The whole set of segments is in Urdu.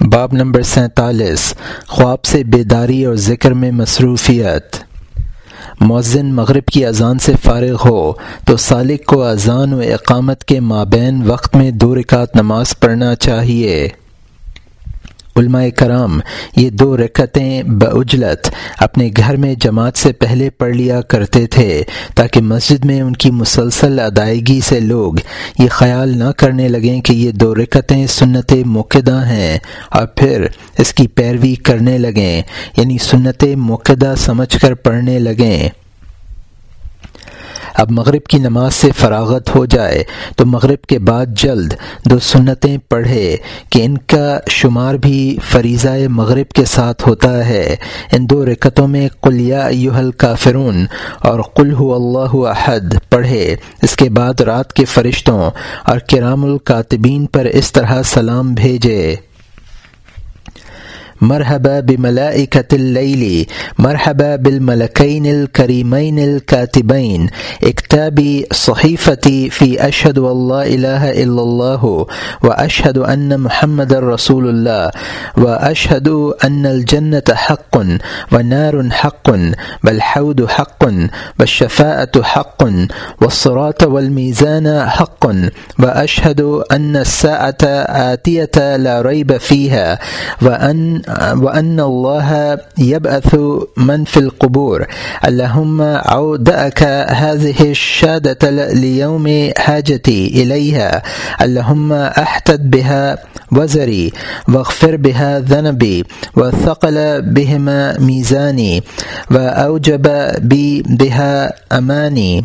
باب نمبر سینتالیس، خواب سے بیداری اور ذکر میں مصروفیت۔ مؤذن مغرب کی اذان سے فارغ ہو تو سالک کو اذان و اقامت کے مابین وقت میں دو رکعت نماز پڑھنا چاہیے۔ علماء کرام، یہ دو رکتیں بعجلت اپنے گھر میں جماعت سے پہلے پڑھ لیا کرتے تھے تاکہ مسجد میں ان کی مسلسل ادائیگی سے لوگ یہ خیال نہ کرنے لگیں کہ یہ دو رکتیں سنت موقع ہیں اور پھر اس کی پیروی کرنے لگیں یعنی سنت موقع سمجھ کر پڑھنے لگیں۔ اب مغرب کی نماز سے فراغت ہو جائے تو مغرب کے بعد جلد دو سنتیں پڑھے کہ ان کا شمار بھی فریضہ مغرب کے ساتھ ہوتا ہے۔ ان دو رکتوں میں کلیا یوہل کافرون اور قل ہو اللہ احد پڑھے۔ اس کے بعد رات کے فرشتوں اور کرام الکاتبین پر اس طرح سلام بھیجے۔ مرحبا بملائكة الليل مرحبا بالملكين الكريمين الكاتبين اكتابي صحيفتي في أشهد والله إله إلا الله وأشهد أن محمد رسول الله وأشهد أن الجنة حق ونار حق والحوض حق والشفاءة حق والصراط والميزان حق وأشهد أن الساعة آتية لا ريب فيها وأن وأن الله يبعث من في القبور. اللهم عودك هذه الشادة ليوم حاجتي إليها. اللهم أحتد بها وزري واغفر بها ذنبي وثقل بهما ميزاني وأوجب بي بها أماني.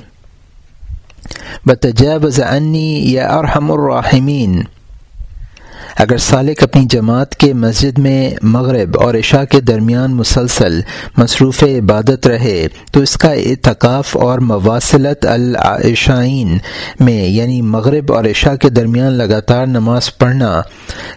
وتجاوز عني يا أرحم الراحمين. اگر سالک اپنی جماعت کے مسجد میں مغرب اور عشاء کے درمیان مسلسل مصروف عبادت رہے، تو اس کا اعتکاف اور مواصلت العشائین میں یعنی مغرب اور عشاء کے درمیان لگاتار نماز پڑھنا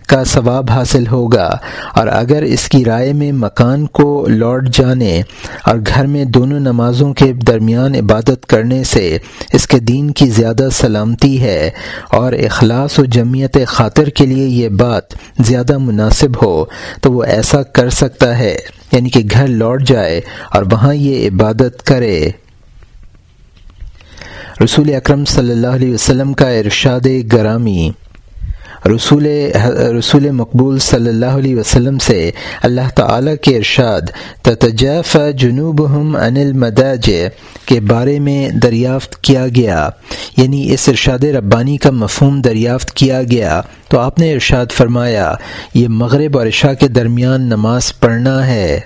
کا ثواب حاصل ہوگا۔ اور اگر اس کی رائے میں مکان کو لوٹ جانے اور گھر میں دونوں نمازوں کے درمیان عبادت کرنے سے اس کے دین کی زیادہ سلامتی ہے اور اخلاص و جمعیت خاطر کے لیے یہ بات زیادہ مناسب ہو تو وہ ایسا کر سکتا ہے یعنی کہ گھر لوٹ جائے اور وہاں یہ عبادت کرے۔ رسول اکرم صلی اللہ علیہ وسلم کا ارشاد گرامی۔ رسول رسول مقبول صلی اللہ علیہ وسلم سے اللہ تعالیٰ کے ارشاد تتجاف جنوب ہم انل مداج کے بارے میں دریافت کیا گیا۔ یعنی اس ارشاد ربانی کا مفہوم دریافت کیا گیا۔ تو آپ نے ارشاد فرمایا، یہ مغرب اور عشاء کے درمیان نماز پڑھنا ہے۔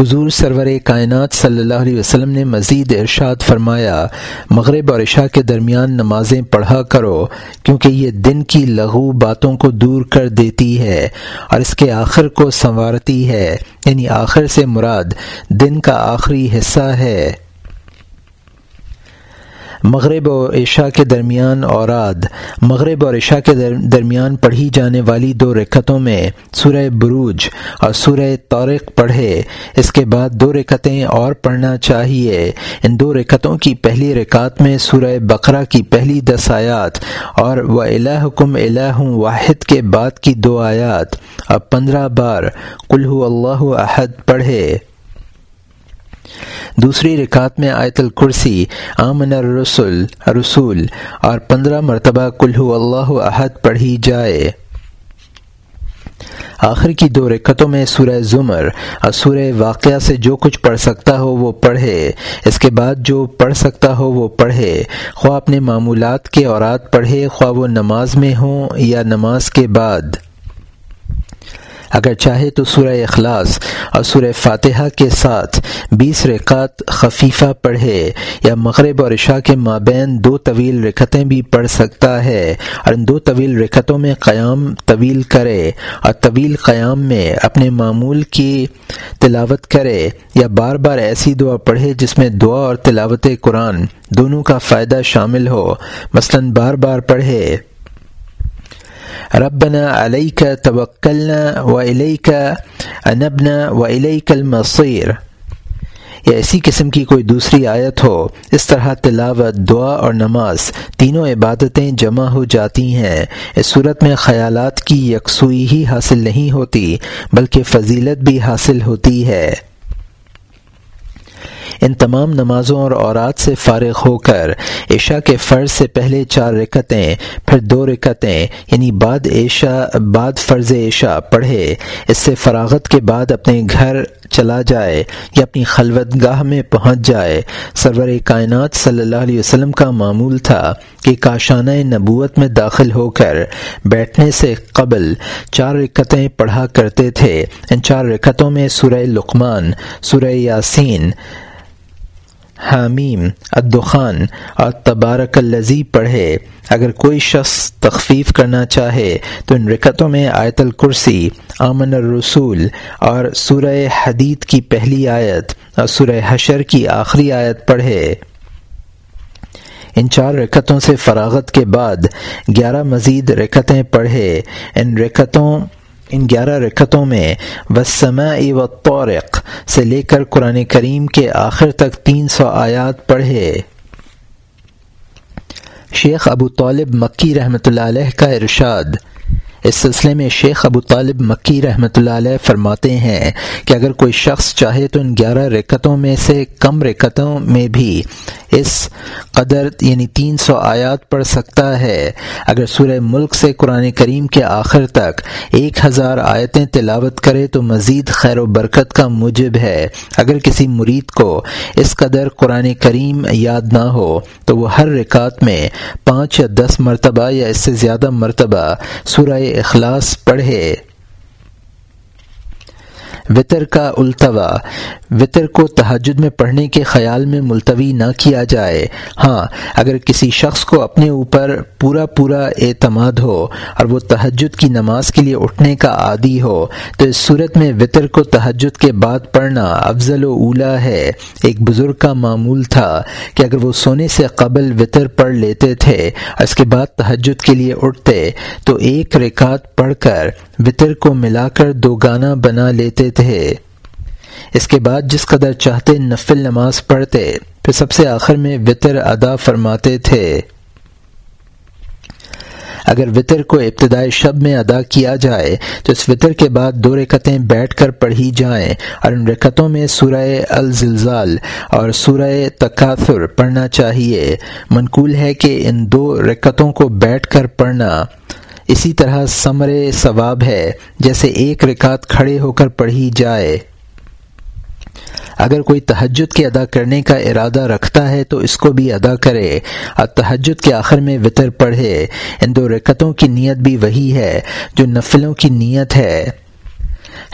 حضور سرور کائنات صلی اللہ علیہ وسلم نے مزید ارشاد فرمایا، مغرب اور عشاء کے درمیان نمازیں پڑھا کرو، کیونکہ یہ دن کی لغو باتوں کو دور کر دیتی ہے اور اس کے آخر کو سنوارتی ہے۔ یعنی آخر سے مراد دن کا آخری حصہ ہے۔ مغرب و عشاء کے درمیان اوراد۔ مغرب اور عشاء کے درمیان پڑھی جانے والی دو رکتوں میں سورہ بروج اور سورہ طارق پڑھے۔ اس کے بعد دو رکتیں اور پڑھنا چاہیے۔ ان دو رکتوں کی پہلی رکعت میں سورہ بقرہ کی پہلی دس آیات اور و الحکم الہ واحد کے بعد کی دو آیات۔ اور پندرہ بار کلو اللہ عہد پڑھے۔ دوسری رکعت میں آیت الکرسی، آمن الرسول رسول، اور پندرہ مرتبہ کلو اللہ عہد پڑھی جائے۔ آخر کی دو رکتوں میں سورہ زمر، اور سورہ واقعہ سے جو کچھ پڑھ سکتا ہو وہ پڑھے۔ اس کے بعد جو پڑھ سکتا ہو وہ پڑھے۔ خواہ اپنے معمولات کے اورات پڑھے، خواہ وہ نماز میں ہوں یا نماز کے بعد۔ اگر چاہے تو سورہ اخلاص اور سورہ فاتحہ کے ساتھ بیس رکعت خفیفہ پڑھے یا مغرب اور عشاء کے مابین دو طویل رکتیں بھی پڑھ سکتا ہے اور ان دو طویل رکتوں میں قیام طویل کرے اور طویل قیام میں اپنے معمول کی تلاوت کرے یا بار بار ایسی دعا پڑھے جس میں دعا اور تلاوت قرآن دونوں کا فائدہ شامل ہو۔ مثلا بار بار پڑھے۔ ربنا علیک توکلنا و علیک انبنا و علیک المصیر۔ یا اسی قسم کی کوئی دوسری آیت ہو، اس طرح تلاوت، دعا اور نماز، تینوں عبادتیں جمع ہو جاتی ہیں۔ اس صورت میں خیالات کی یکسوئی ہی حاصل نہیں ہوتی، بلکہ فضیلت بھی حاصل ہوتی ہے۔ ان تمام نمازوں اور اورات سے فارغ ہو کر عشاء کے فرض سے پہلے چار رکتیں، پھر دو رکتیں یعنی بعد عشاء، بعد فرض عشاء پڑھے، اس سے فراغت کے بعد اپنے گھر چلا جائے یا اپنی خلوت گاہ میں پہنچ جائے۔ سرور کائنات صلی اللہ علیہ وسلم کا معمول تھا کہ کاشانہ نبوت میں داخل ہو کر بیٹھنے سے قبل چار رکتیں پڑھا کرتے تھے۔ ان چار رکتوں میں سورہ لقمان، سورہ یاسین حامیم، الدخان اور تبارک الزی پڑھے۔ اگر کوئی شخص تخفیف کرنا چاہے تو ان رکتوں میں آیت الکرسی، آمن الرسول اور سورہ حدید کی پہلی آیت اور سورہ حشر کی آخری آیت پڑھے۔ ان چار رکتوں سے فراغت کے بعد گیارہ مزید رکتیں پڑھے۔ ان رکتوں ان گیارہ رکتوں میں وسما و طورق سے لے کر قرآن کریم کے آخر تک تین سو آیات پڑھے۔ شیخ ابو طالب مکی رحمۃ اللہ علیہ کا ارشاد۔ اس سلسلے میں شیخ ابو طالب مکی رحمۃ اللہ علیہ فرماتے ہیں کہ اگر کوئی شخص چاہے تو ان گیارہ رکتوں میں سے کم رکتوں میں بھی اس قدر یعنی تین سو آیات پڑھ سکتا ہے۔ اگر سورہ ملک سے قرآن کریم کے آخر تک ایک ہزار آیتیں تلاوت کرے تو مزید خیر و برکت کا موجب ہے۔ اگر کسی مرید کو اس قدر قرآن کریم یاد نہ ہو تو وہ ہر رکعت میں پانچ یا دس مرتبہ یا اس سے زیادہ مرتبہ سورہ اخلاص پڑھے۔ وطر کا التوا، وطر کو تحجد میں پڑھنے کے خیال میں ملتوی نہ کیا جائے۔ ہاں اگر کسی شخص کو اپنے اوپر پورا پورا اعتماد ہو اور وہ تحجد کی نماز کے لیے اٹھنے کا عادی ہو، تو اس صورت میں وطر کو تحجد کے بعد پڑھنا افضل و اولا ہے۔ ایک بزرگ کا معمول تھا کہ اگر وہ سونے سے قبل وطر پڑھ لیتے تھے اس کے بعد تحجد کے لیے اٹھتے، تو ایک رکعت پڑھ کر وطر کو ملا کر دو گانا بنا لیتے تھے اس کے بعد جس قدر چاہتے نفل نماز پڑھتے، پھر سب سے آخر میں وطر ادا فرماتے تھے۔ اگر وطر کو ابتدائی شب میں ادا کیا جائے، تو اس وطر کے بعد دو رکتیں بیٹھ کر پڑھی جائیں اور ان رکتوں میں سورہ الزلزال اور سورہ تکاثر پڑھنا چاہیے۔ منقول ہے کہ ان دو رکتوں کو بیٹھ کر پڑھنا۔ اسی طرح ثمر ثواب ہے، جیسے ایک رکعت کھڑے ہو کر پڑھی جائے۔ اگر کوئی تہجد کے ادا کرنے کا ارادہ رکھتا ہے تو اس کو بھی ادا کرے۔ اور تہجد کے آخر میں وطر پڑھے۔ ان دو رکتوں کی نیت بھی وہی ہے جو نفلوں کی نیت ہے۔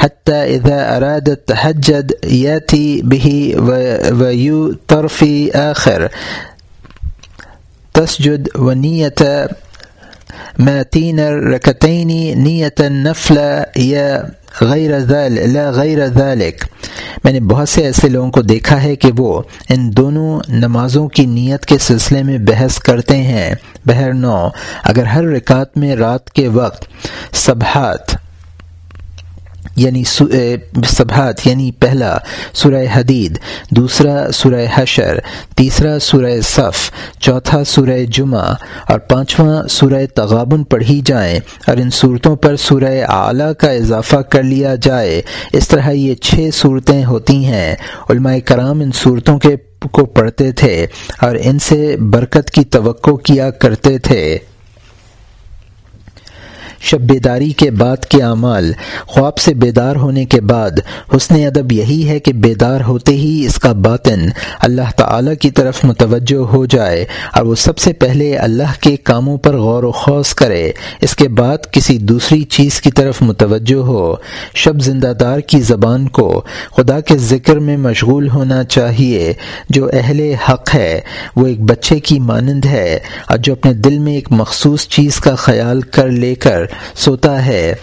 حتى اذا اراد التهجد ياتي به ويطرفي آخر۔ تسجد ونية رکتین نیت نفل یا غیر لا غیر ذالک میں نے بہت سے ایسے لوگوں کو دیکھا ہے کہ وہ ان دونوں نمازوں کی نیت کے سلسلے میں بحث کرتے ہیں۔ بہر نو، اگر ہر رکعت میں رات کے وقت صبحات یعنی صبحات یعنی پہلا سورہ حدید، دوسرا سورہ حشر، تیسرا سورہ صف، چوتھا سورہ جمعہ، اور پانچواں سورہ تغابن پڑھی جائیں، اور ان صورتوں پر سورہ اعلیٰ کا اضافہ کر لیا جائے۔ اس طرح یہ چھ صورتیں ہوتی ہیں۔ علماء کرام ان صورتوں کے کو پڑھتے تھے، اور ان سے برکت کی توقع کیا کرتے تھے۔ شب بیداری کے بعد کے اعمال خواب سے بیدار ہونے کے بعد حسن ادب یہی ہے کہ بیدار ہوتے ہی اس کا باطن اللہ تعالی کی طرف متوجہ ہو جائے اور وہ سب سے پہلے اللہ کے کاموں پر غور و خوص کرے، اس کے بعد کسی دوسری چیز کی طرف متوجہ ہو۔ شب زندہ دار کی زبان کو خدا کے ذکر میں مشغول ہونا چاہیے، جو اہل حق ہے، وہ ایک بچے کی مانند ہے اور جو اپنے دل میں ایک مخصوص چیز کا خیال کر لے کر سوتا ہے،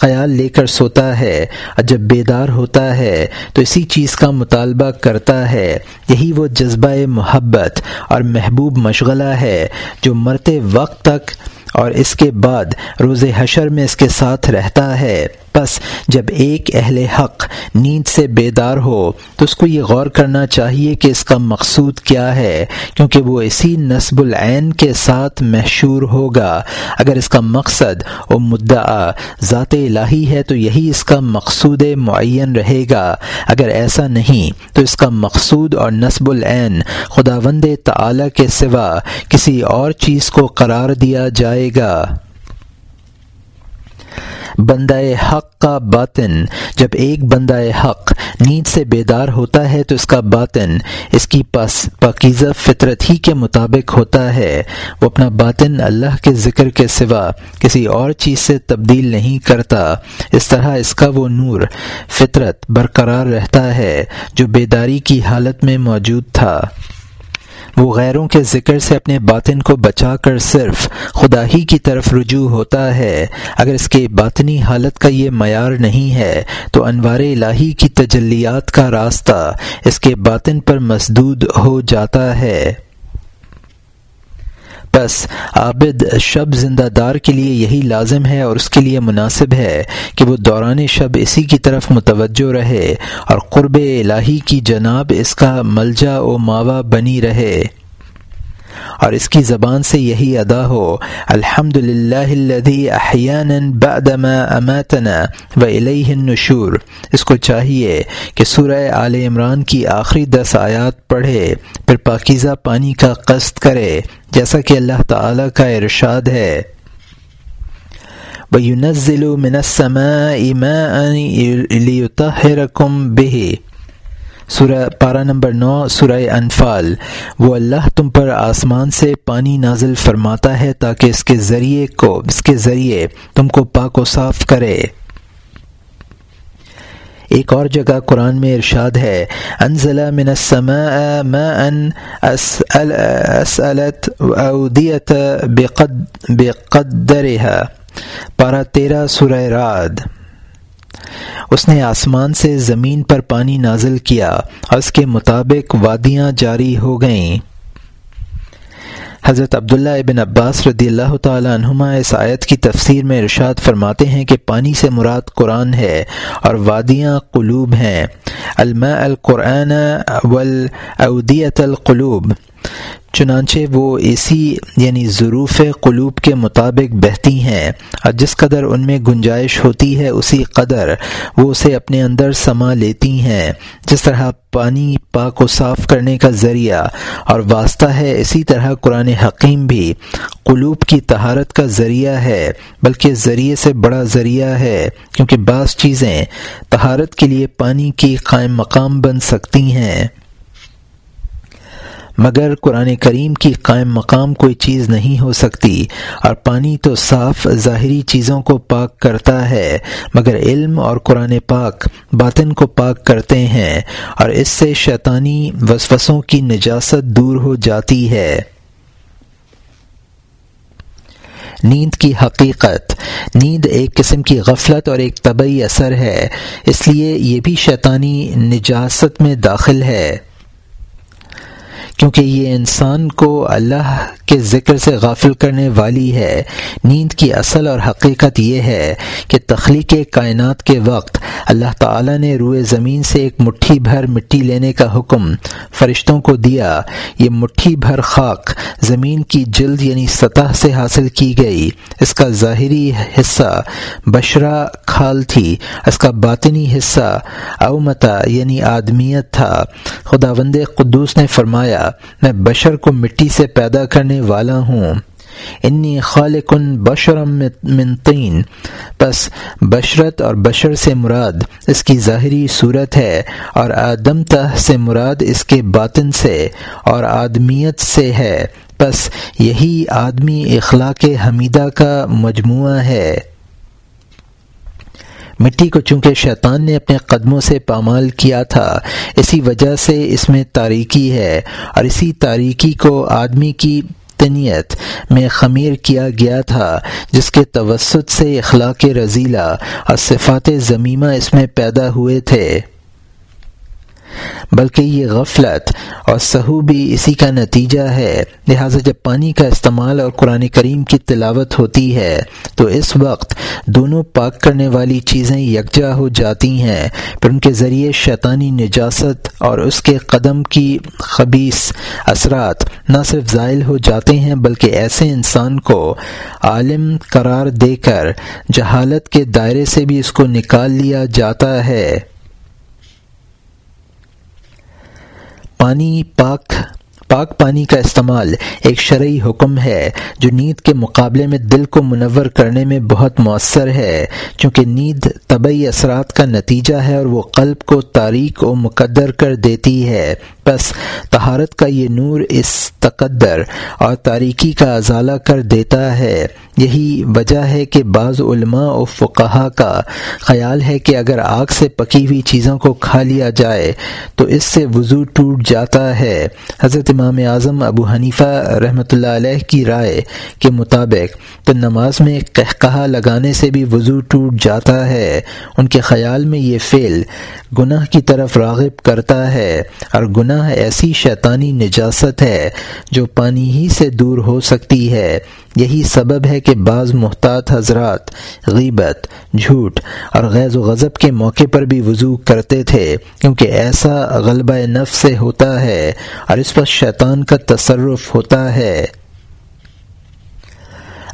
خیال لے کر سوتا ہے، اور جب بیدار ہوتا ہے تو اسی چیز کا مطالبہ کرتا ہے۔ یہی وہ جذبہ محبت اور محبوب مشغلہ ہے جو مرتے وقت تک اور اس کے بعد روز حشر میں اس کے ساتھ رہتا ہے۔ بس جب ایک اہل حق نیند سے بیدار ہو تو اس کو یہ غور کرنا چاہیے کہ اس کا مقصود کیا ہے، کیونکہ وہ اسی نصب العین کے ساتھ محشور ہوگا۔ اگر اس کا مقصد و مدعا ذات الہی ہے تو یہی اس کا مقصود معین رہے گا۔ اگر ایسا نہیں تو اس کا مقصود اور نصب العین خدا وند کے سوا کسی اور چیز کو قرار دیا جائے گا۔ بندہ حق کا باطن۔ جب ایک بندہ حق نیند سے بیدار ہوتا ہے تو اس کا باطن اس کی پس پاکیزہ فطرت ہی کے مطابق ہوتا ہے۔ وہ اپنا باطن اللہ کے ذکر کے سوا کسی اور چیز سے تبدیل نہیں کرتا۔ اس طرح اس کا وہ نور، فطرت برقرار رہتا ہے جو بیداری کی حالت میں موجود تھا۔ وہ غیروں کے ذکر سے اپنے باطن کو بچا کر صرف خدا ہی کی طرف رجوع ہوتا ہے۔ اگر اس کے باطنی حالت کا یہ معیار نہیں ہے، تو انوار الہی کی تجلیات کا راستہ اس کے باطن پر مسدود ہو جاتا ہے۔ بس عابد شب زندہ دار کے لیے یہی لازم ہے اور اس کے لیے مناسب ہے کہ وہ دوران شب اسی کی طرف متوجہ رہے اور قرب الہی کی جناب اس کا ملجا و ماوا بنی رہے۔ اور اس کی زبان سے یہی ادا ہو الحمد للہ بعدما اماتنا و علیہ النشور اس کو چاہیے کہ سورہ عال عمران کی آخری دس آیات پڑھے، پھر پاکیزہ پانی کا قصد کرے، جیسا کہ اللہ تعالی کا ارشاد ہے۔ وَيُنَزِّلُ مِنَ السَّمَاءِ مَاءً لِيُطَهِّرَكُمْ بِهِ۔ سورہ پارہ نمبر نو، سورہ انفال۔ وہ اللہ تم پر آسمان سے پانی نازل فرماتا ہے تاکہ اس کے ذریعے کو، اس کے ذریعے تم کو پاک و صاف کرے۔ ایک اور جگہ قرآن میں ارشاد ہے، انزل من السماء ماء اسألت اودیت بقدرها۔ پارہ تیرہ، سورہ راد اس نے آسمان سے زمین پر پانی نازل کیا اور اس کے مطابق وادیاں جاری ہو گئیں۔ حضرت عبداللہ ابن عباس رضی اللہ تعالی عنہما اس آیت کی تفسیر میں ارشاد فرماتے ہیں کہ پانی سے مراد قرآن ہے اور وادیاں قلوب ہیں۔ الماء القرآن والاودیت القلوب۔ چنانچہ وہ اسی یعنی ظروف قلوب کے مطابق بہتی ہیں اور جس قدر ان میں گنجائش ہوتی ہے اسی قدر وہ اسے اپنے اندر سما لیتی ہیں۔ جس طرح پانی پاک و صاف کرنے کا ذریعہ اور واسطہ ہے، اسی طرح قرآن حکیم بھی قلوب کی تہارت کا ذریعہ ہے، بلکہ ذریعے سے بڑا ذریعہ ہے، کیونکہ بعض چیزیں تہارت کے لیے پانی کی قائم مقام بن سکتی ہیں۔ مگر قرآن کریم کی قائم مقام کوئی چیز نہیں ہو سکتی اور پانی تو صاف ظاہری چیزوں کو پاک کرتا ہے، مگر علم اور قرآن پاک باطن کو پاک کرتے ہیں اور اس سے شیطانی وسوسوں کی نجاست دور ہو جاتی ہے۔ نیند کی حقیقت، نیند ایک قسم کی غفلت اور ایک طبعی اثر ہے، اس لیے یہ بھی شیطانی نجاست میں داخل ہے۔ کیونکہ یہ انسان کو اللہ کے ذکر سے غافل کرنے والی ہے۔ نیند کی اصل اور حقیقت یہ ہے کہ تخلیق کائنات کے وقت اللہ تعالی نے روئے زمین سے ایک مٹھی بھر مٹی لینے کا حکم فرشتوں کو دیا۔ یہ مٹھی بھر خاک زمین کی جلد یعنی سطح سے حاصل کی گئی۔ اس کا ظاہری حصہ بشرا کھال تھی۔ اس کا باطنی حصہ اومتا یعنی آدمیت تھا۔ خدا وند قدوس نے فرمایا میں بشر کو مٹی سے پیدا کرنے والا ہوں۔ انی خالق بشرم تین پس بشرت اور بشر سے مراد اس کی ظاہری صورت ہے اور آدم تہ سے مراد اس کے باطن سے اور آدمیت سے ہے۔ پس یہی آدمی اخلاق حمیدہ کا مجموعہ ہے۔ مٹی کو چونکہ شیطان نے اپنے قدموں سے پامال کیا تھا، اسی وجہ سے اس میں تاریکی ہے اور اسی تاریکی کو آدمی کی تنیت میں خمیر کیا گیا تھا، جس کے توسط سے اخلاق رضیلہ اور صفات ضمیمہ اس میں پیدا ہوئے تھے۔ بلکہ یہ غفلت اور سہو بھی اسی کا نتیجہ ہے۔ لہٰذا جب پانی کا استعمال اور قرآن کریم کی تلاوت ہوتی ہے، تو اس وقت دونوں پاک کرنے والی چیزیں یکجا ہو جاتی ہیں۔ پھر ان کے ذریعے شیطانی نجاست اور اس کے قدم کی خبیص اثرات نہ صرف زائل ہو جاتے ہیں، بلکہ ایسے انسان کو عالم قرار دے کر جہالت کے دائرے سے بھی اس کو نکال لیا جاتا ہے۔ پانی پاک پاک پانی کا استعمال ایک شرعی حکم ہے جو نیند کے مقابلے میں دل کو منور کرنے میں بہت مؤثر ہے، چونکہ نیند طبعی اثرات کا نتیجہ ہے اور وہ قلب کو تاریخ و مقدر کر دیتی ہے۔ بس تہارت کا یہ نور اس تقدر اور تاریکی کا ازالہ کر دیتا ہے۔ یہی وجہ ہے کہ بعض علماء و فقہا کا خیال ہے کہ اگر آگ سے پکی ہوئی چیزوں کو کھا لیا جائے تو اس سے وضو ٹوٹ جاتا ہے۔ حضرت امام اعظم ابو حنیفہ رحمۃ اللہ علیہ کی رائے کے مطابق تو نماز میں کہا لگانے سے بھی وضو ٹوٹ جاتا ہے۔ ان کے خیال میں یہ فعل گناہ کی طرف راغب کرتا ہے اور گناہ ایسی شیطانی نجاست ہے جو پانی ہی سے دور ہو سکتی ہے۔ یہی سبب ہے کہ بعض محتاط حضرات غیبت، جھوٹ اور غیظ و غضب کے موقع پر بھی وضو کرتے تھے، کیونکہ ایسا غلبہ نفس سے ہوتا ہے اور اس پر شیطان کا تصرف ہوتا ہے۔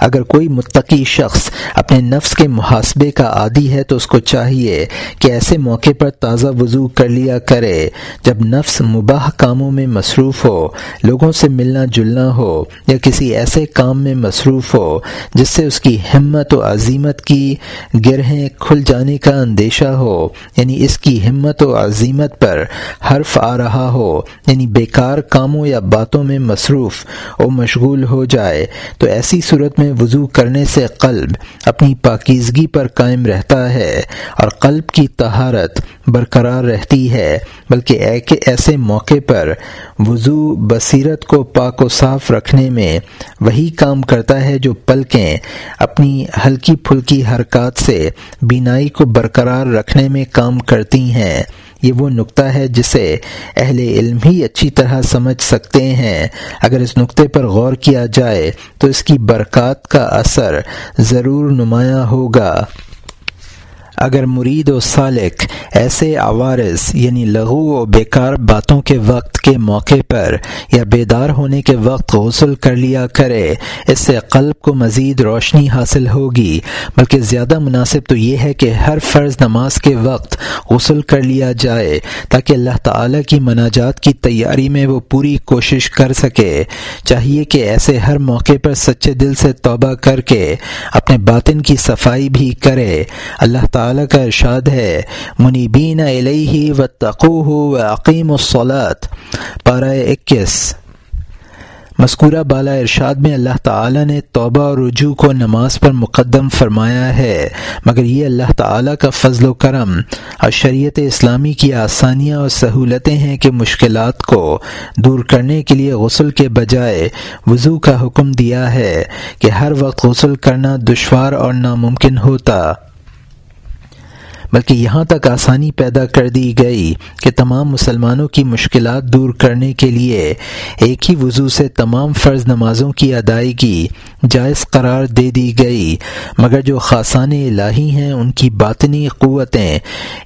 اگر کوئی متقی شخص اپنے نفس کے محاسبے کا عادی ہے تو اس کو چاہیے کہ ایسے موقع پر تازہ وضو کر لیا کرے۔ جب نفس مباح کاموں میں مصروف ہو، لوگوں سے ملنا جلنا ہو یا کسی ایسے کام میں مصروف ہو جس سے اس کی ہمت و عظیمت کی گرہیں کھل جانے کا اندیشہ ہو یعنی اس کی ہمت و عظیمت پر حرف آ رہا ہو یعنی بیکار کاموں یا باتوں میں مصروف اور مشغول ہو جائے، تو ایسی صورت میں میں وضو کرنے سے قلب اپنی پاکیزگی پر قائم رہتا ہے اور قلب کی تہارت برقرار رہتی ہے، بلکہ ایسے موقع پر وضو بصیرت کو پاک و صاف رکھنے میں وہی کام کرتا ہے جو پلکیں اپنی ہلکی پھلکی حرکات سے بینائی کو برقرار رکھنے میں کام کرتی ہیں۔ یہ وہ نقطہ ہے جسے اہل علم ہی اچھی طرح سمجھ سکتے ہیں۔ اگر اس نقطے پر غور کیا جائے تو اس کی برکات کا اثر ضرور نمایاں ہوگا۔ اگر مرید و سالک ایسے عوارض یعنی لغو و بیکار باتوں کے وقت کے موقع پر یا بیدار ہونے کے وقت غسل کر لیا کرے، اس سے قلب کو مزید روشنی حاصل ہوگی۔ بلکہ زیادہ مناسب تو یہ ہے کہ ہر فرض نماز کے وقت غسل کر لیا جائے، تاکہ اللہ تعالی کی مناجات کی تیاری میں وہ پوری کوشش کر سکے۔ چاہیے کہ ایسے ہر موقع پر سچے دل سے توبہ کر کے اپنے باطن کی صفائی بھی کرے۔ اللہ تعالی تعالی کا ارشاد ہے، منیبین علیہ و تقوہ و عقیم الصلاط پارہ اکیس۔ مذکورہ بالا ارشاد میں اللہ تعالی نے توبہ اور رجوع کو نماز پر مقدم فرمایا ہے، مگر یہ اللہ تعالی کا فضل و کرم۔ اور شریعت اسلامی کی آسانیاں اور سہولتیں ہیں کہ مشکلات کو دور کرنے کے لیے غسل کے بجائے وضو کا حکم دیا ہے کہ ہر وقت غسل کرنا دشوار اور ناممکن ہوتا۔ بلکہ یہاں تک آسانی پیدا کر دی گئی کہ تمام مسلمانوں کی مشکلات دور کرنے کے لیے ایک ہی وضو سے تمام فرض نمازوں کی ادائیگی جائز قرار دے دی گئی۔ مگر جو خاصان الہی ہیں، ان کی باطنی قوتیں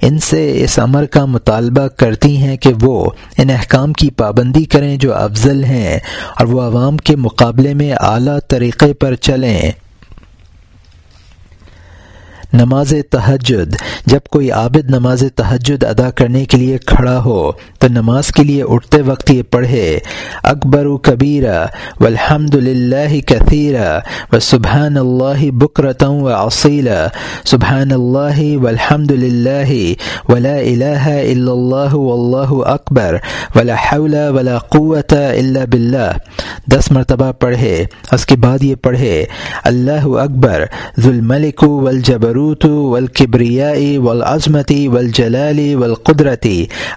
ان سے اس امر کا مطالبہ کرتی ہیں کہ وہ ان احکام کی پابندی کریں جو افضل ہیں اور وہ عوام کے مقابلے میں اعلیٰ طریقے پر چلیں۔ نماز تہجد، جب کوئی عابد نماز تہجد ادا کرنے کے لیے کھڑا ہو، تو نماز کے لیے اٹھتے وقت یہ پڑھے، اکبر و کبیرہ و الحمد للہ کثیرہ و سبحان اللہ بکرتوں و اصیل سبحان اللہ و الحمد للہ ولا الہ الا اللہ واللہ اکبر، ولا حول ولا قوت الا باللہ۔ دس مرتبہ پڑھے، اس کے بعد یہ پڑھے، اللہ اکبر ذو الملک والجبر الجبروت والکبریاء والعظمت والجلال والقدرت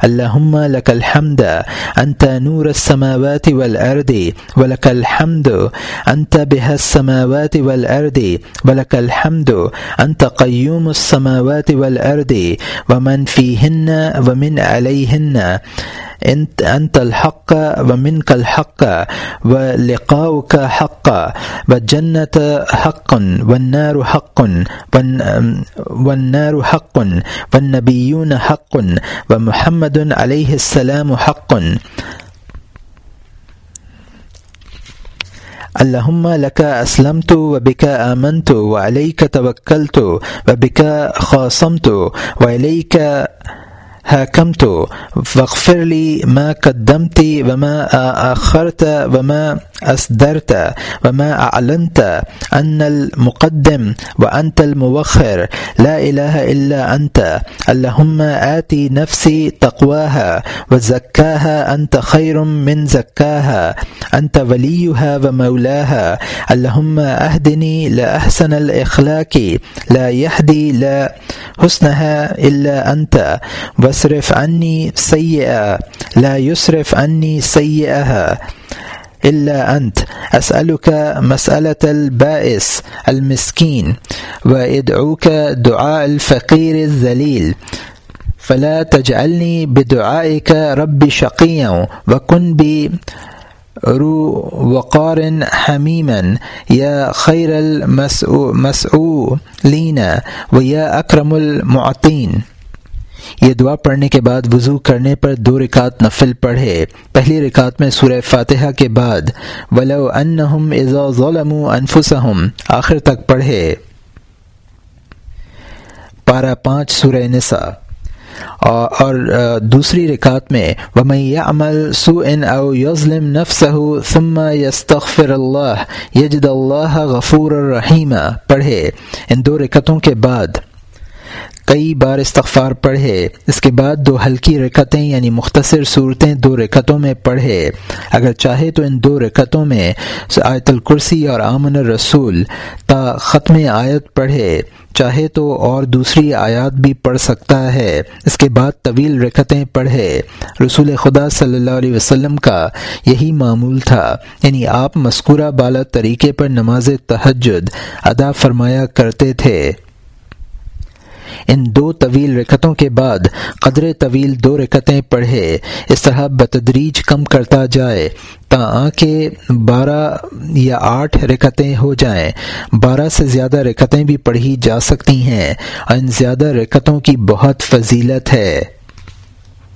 اللهم لك الحمد، أنت نور السماوات والأرض، ولك الحمد، أنت بها السماوات والأرض، ولك الحمد، أنت قيوم السماوات والأرض، ومن فيهن ومن عليهن. انت انت الحق ومنك الحق ولقاؤك حق والجنة حق والنار حق والنار حق والنبيون حق ومحمد عليه السلام حق. اللهم لك أسلمت وبك آمنت وعليك توكلت وبك خاصمت وإليك حاكمت واغفر لي ما قدمت وما أخرت وما أصدرت وما أعلنت أن المقدم وأنت الموخر. لا إله إلا أنت. اللهم آتي نفسي تقواها وزكاها أنت خير من زكاها. أنت وليها ومولاها. اللهم أهدني لأحسن الإخلاق. لا يهدي لا حسنها إلا أنت. واصرف عني سيئة، لا يصرف عني سيئها إلا أنت. أسألك مسألة البائس، المسكين وأدعوك دعاء الفقير الذليل. فلا تجعلني بدعائك رب شقيا، وكن بي رو وقار حمیمن یا خیر المسعولین و یا اکرم المعطین یہ دعا پڑھنے کے بعد وضو کرنے پر دو رکعت نفل پڑھے۔ پہلی رکعت میں سورہ فاتحہ کے بعد، ولو انہم اذا ظلموا انفسہم آخر تک پڑھے۔ پارہ پانچ، سورہ نساء۔ اور دوسری رکعت میں، ومن يعمل سوء او يظلم نفسه ثم يستغفر اللہ یجد اللہ غفور الرحیم پڑھے۔ ان دو رکعتوں کے بعد کئی بار استغفار پڑھے، اس کے بعد دو ہلکی رکتیں یعنی مختصر صورتیں دو رکتوں میں پڑھے۔ اگر چاہے تو ان دو رکتوں میں آیت الکرسی اور آمن الرسول تا ختم آیت پڑھے۔ چاہے تو اور دوسری آیات بھی پڑھ سکتا ہے۔ اس کے بعد طویل رکتیں پڑھے۔ رسول خدا صلی اللہ علیہ وسلم کا یہی معمول تھا۔ یعنی آپ مذکورہ بالا طریقے پر نماز تہجد ادا فرمایا کرتے تھے۔ ان دو طویل رکتوں کے بعد قدر طویل دو رکتیں پڑھے، اس طرح بتدریج کم کرتا جائے تا کہ بارہ یا آٹھ رکتیں ہو جائیں۔ بارہ سے زیادہ رکتیں بھی پڑھی جا سکتی ہیں۔ اور ان زیادہ رکتوں کی بہت فضیلت ہے۔